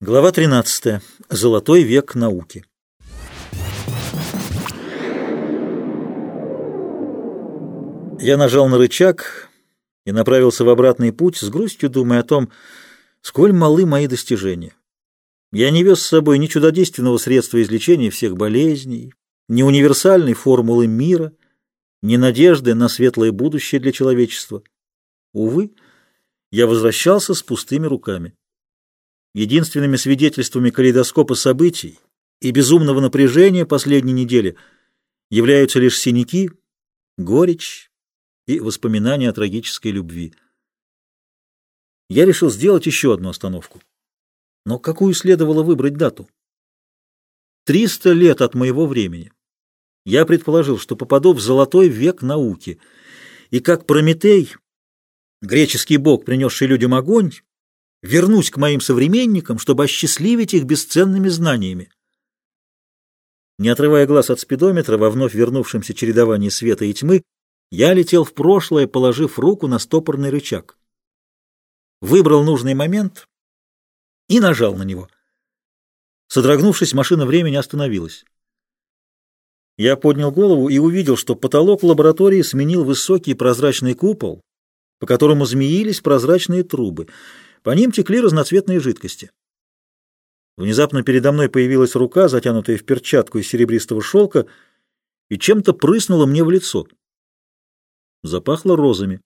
Глава 13. Золотой век науки. Я нажал на рычаг и направился в обратный путь, с грустью думая о том, сколь малы мои достижения. Я не вез с собой ни чудодейственного средства излечения всех болезней, ни универсальной формулы мира, ни надежды на светлое будущее для человечества. Увы, я возвращался с пустыми руками. Единственными свидетельствами калейдоскопа событий и безумного напряжения последней недели являются лишь синяки, горечь и воспоминания о трагической любви. Я решил сделать еще одну остановку. Но какую следовало выбрать дату? Триста лет от моего времени. Я предположил, что попаду в золотой век науки, и как Прометей, греческий бог, принесший людям огонь, вернусь к моим современникам, чтобы осчастливить их бесценными знаниями. Не отрывая глаз от спидометра во вновь вернувшемся чередовании света и тьмы, я летел в прошлое, положив руку на стопорный рычаг. Выбрал нужный момент и нажал на него. Содрогнувшись, машина времени остановилась. Я поднял голову и увидел, что потолок лаборатории сменил высокий прозрачный купол, по которому змеились прозрачные трубы — по ним текли разноцветные жидкости. Внезапно передо мной появилась рука, затянутая в перчатку из серебристого шелка, и чем-то прыснула мне в лицо. Запахло розами.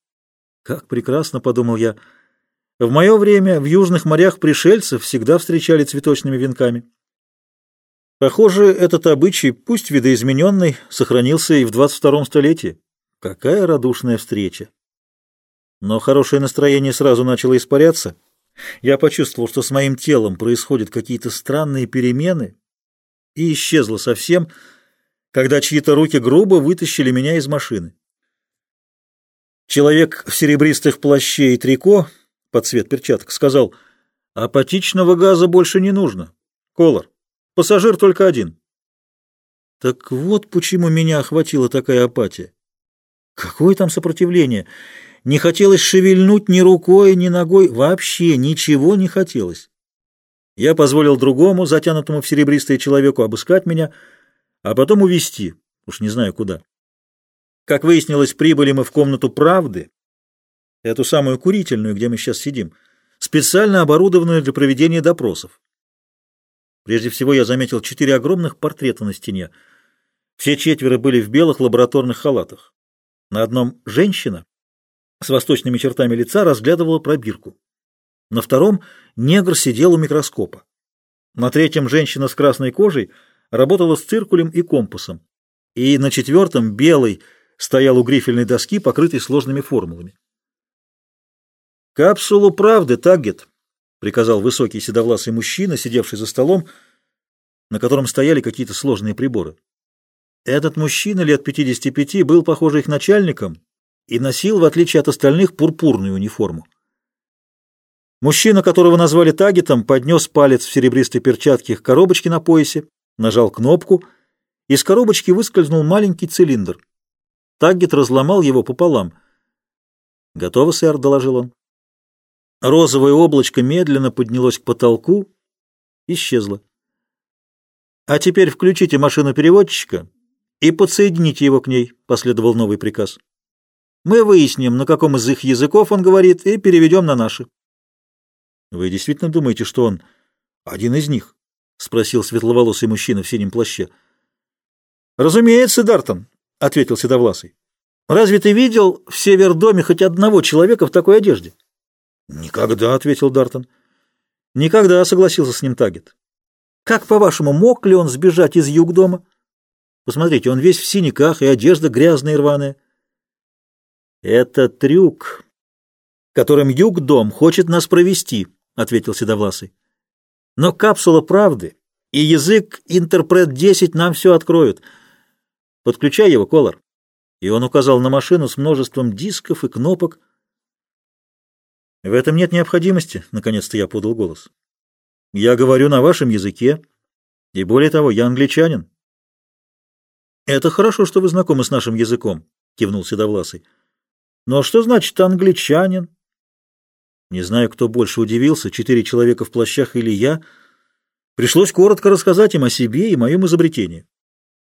Как прекрасно, — подумал я. В мое время в южных морях пришельцев всегда встречали цветочными венками. Похоже, этот обычай, пусть видоизмененный, сохранился и в 22 столетии. Какая радушная встреча! Но хорошее настроение сразу начало испаряться. Я почувствовал, что с моим телом происходят какие-то странные перемены, и исчезло совсем, когда чьи-то руки грубо вытащили меня из машины. Человек в серебристых плаще и трико под цвет перчаток сказал, «Апатичного газа больше не нужно. Колор, пассажир только один». Так вот почему меня охватила такая апатия. Какое там сопротивление? Не хотелось шевельнуть ни рукой, ни ногой, вообще ничего не хотелось. Я позволил другому, затянутому в серебристое человеку, обыскать меня, а потом увести, уж не знаю куда. Как выяснилось, прибыли мы в комнату правды, эту самую курительную, где мы сейчас сидим, специально оборудованную для проведения допросов. Прежде всего я заметил четыре огромных портрета на стене. Все четверо были в белых лабораторных халатах. На одном женщина, с восточными чертами лица разглядывала пробирку. На втором негр сидел у микроскопа. На третьем женщина с красной кожей работала с циркулем и компасом. И на четвертом белый стоял у грифельной доски, покрытой сложными формулами. «Капсулу правды, Таггет», — приказал высокий седовласый мужчина, сидевший за столом, на котором стояли какие-то сложные приборы. Этот мужчина лет 55 был, похоже, их начальником и носил, в отличие от остальных, пурпурную униформу. Мужчина, которого назвали Тагетом, поднес палец в серебристой перчатке к коробочке на поясе, нажал кнопку, из коробочки выскользнул маленький цилиндр. Таггет разломал его пополам. «Готово, сэр», — доложил он. Розовое облачко медленно поднялось к потолку, исчезло. «А теперь включите машину переводчика и подсоедините его к ней», — последовал новый приказ. Мы выясним, на каком из их языков он говорит, и переведем на наши. — Вы действительно думаете, что он один из них? — спросил светловолосый мужчина в синем плаще. — Разумеется, Дартон, — ответил Седовласый. — Разве ты видел в Севердоме хоть одного человека в такой одежде? — Никогда, — ответил Дартон. — Никогда, — согласился с ним Тагет. — Как, по-вашему, мог ли он сбежать из Югдома? Посмотрите, он весь в синяках, и одежда грязная и рваная. «Это трюк, которым Юг-дом хочет нас провести», — ответил Седовласый. «Но капсула правды и язык интерпрет-10 нам все откроют. Подключай его, Колор». И он указал на машину с множеством дисков и кнопок. «В этом нет необходимости», — наконец-то я подал голос. «Я говорю на вашем языке, и более того, я англичанин». «Это хорошо, что вы знакомы с нашим языком», — кивнул Седовласый. Но что значит англичанин? Не знаю, кто больше удивился, четыре человека в плащах или я, Пришлось коротко рассказать им о себе и моем изобретении.